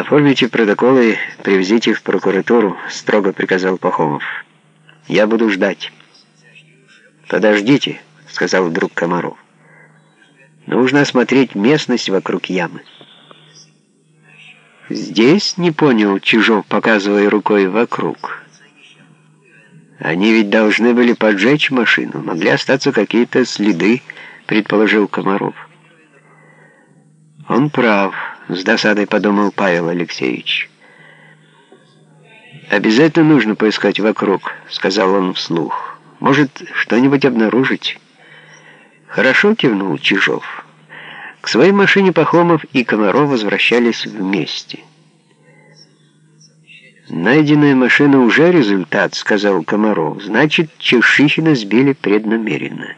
«Оформите протоколы, привезите их в прокуратуру», — строго приказал Пахомов. «Я буду ждать». «Подождите», — сказал вдруг Комаров. «Нужно осмотреть местность вокруг ямы». «Здесь?» — не понял Чижов, показывая рукой вокруг. «Они ведь должны были поджечь машину, могли остаться какие-то следы», — предположил Комаров. «Он прав», — с досадой подумал Павел Алексеевич. «Обязательно нужно поискать вокруг», — сказал он вслух. «Может, что-нибудь обнаружить?» «Хорошо», — кивнул Чижов. К своей машине Пахомов и Комаров возвращались вместе. «Найденная машина уже результат», — сказал Комаров. «Значит, Чешихина сбили преднамеренно».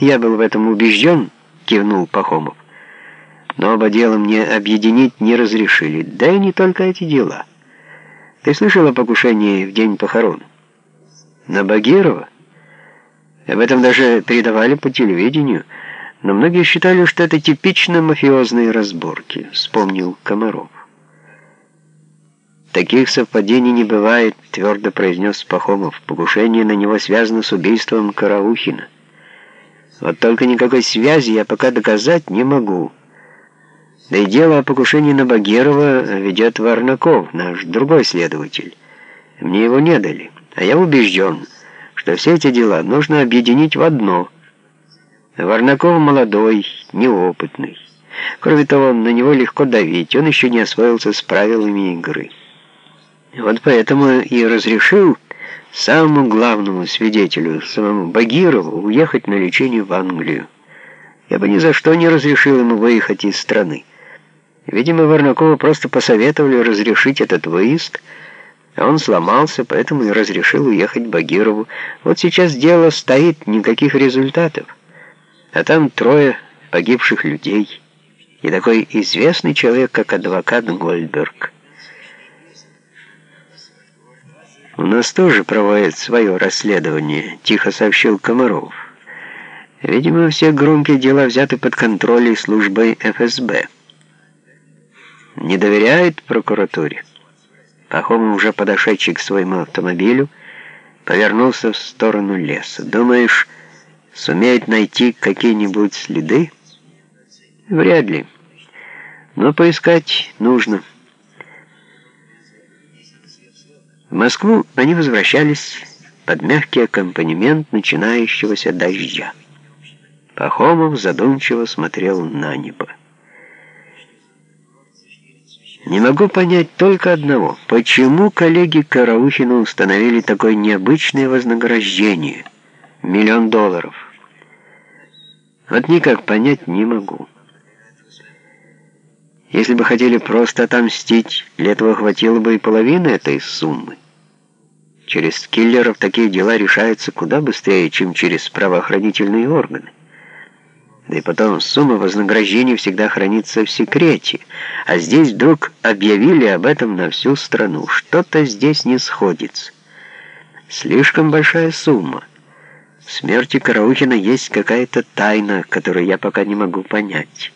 «Я был в этом убежден», — кивнул Пахомов но оба дела мне объединить не разрешили. Да и не только эти дела. Ты слышал о покушении в день похорон? На Багирова? Об этом даже передавали по телевидению, но многие считали, что это типично мафиозные разборки, вспомнил Комаров. «Таких совпадений не бывает», — твердо произнес Пахомов. «Покушение на него связано с убийством Караухина. Вот только никакой связи я пока доказать не могу». Да и дело о покушении на Багирова ведет Варнаков, наш другой следователь. Мне его не дали, а я убежден, что все эти дела нужно объединить в одно. Варнаков молодой, неопытный. Кроме того, на него легко давить, он еще не освоился с правилами игры. Вот поэтому и разрешил самому главному свидетелю, самому Багирову, уехать на лечение в Англию. Я бы ни за что не разрешил ему выехать из страны. Видимо, Варнакову просто посоветовали разрешить этот выезд, а он сломался, поэтому и разрешил уехать Багирову. Вот сейчас дело стоит, никаких результатов. А там трое погибших людей. И такой известный человек, как адвокат Гольдберг. «У нас тоже проводят свое расследование», — тихо сообщил Комаров. «Видимо, все громкие дела взяты под контроль службой ФСБ» не доверяет прокуратуре. Пахомов, уже подошедший к своему автомобилю, повернулся в сторону леса. «Думаешь, сумеет найти какие-нибудь следы?» «Вряд ли. Но поискать нужно». В Москву они возвращались под мягкий аккомпанемент начинающегося дождя. Пахомов задумчиво смотрел на небо. Не могу понять только одного. Почему коллеги Караухина установили такое необычное вознаграждение? Миллион долларов. Вот никак понять не могу. Если бы хотели просто отомстить, для этого хватило бы и половины этой суммы. Через киллеров такие дела решаются куда быстрее, чем через правоохранительные органы. Да и потом, сумма вознаграждения всегда хранится в секрете. А здесь вдруг объявили об этом на всю страну. Что-то здесь не сходится. Слишком большая сумма. В смерти Караухина есть какая-то тайна, которую я пока не могу понять.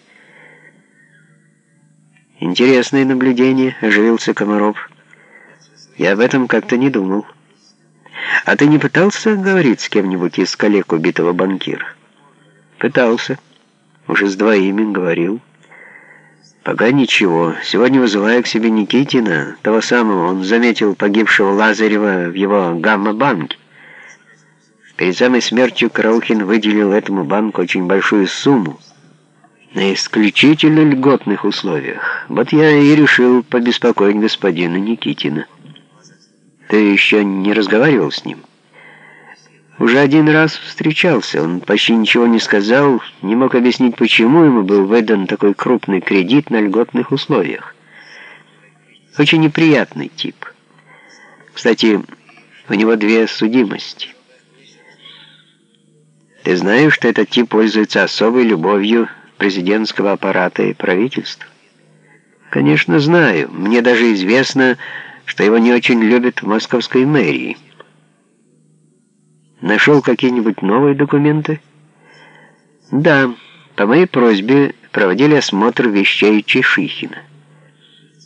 Интересное наблюдение, оживился Комаров. Я об этом как-то не думал. А ты не пытался говорить с кем-нибудь из коллег убитого банкира? Пытался. Уже с двоими говорил. Пока ничего. Сегодня вызываю к себе Никитина, того самого. Он заметил погибшего Лазарева в его гамма-банке. Перед самой смертью Караухин выделил этому банку очень большую сумму на исключительно льготных условиях. Вот я и решил побеспокоить господина Никитина. Ты еще не разговаривал с ним? Уже один раз встречался, он почти ничего не сказал, не мог объяснить, почему ему был выдан такой крупный кредит на льготных условиях. Очень неприятный тип. Кстати, у него две судимости. Ты знаешь, что этот тип пользуется особой любовью президентского аппарата и правительства? Конечно, знаю. Мне даже известно, что его не очень любят в московской мэрии. Нашел какие-нибудь новые документы? Да, по моей просьбе проводили осмотр вещей Чешихина.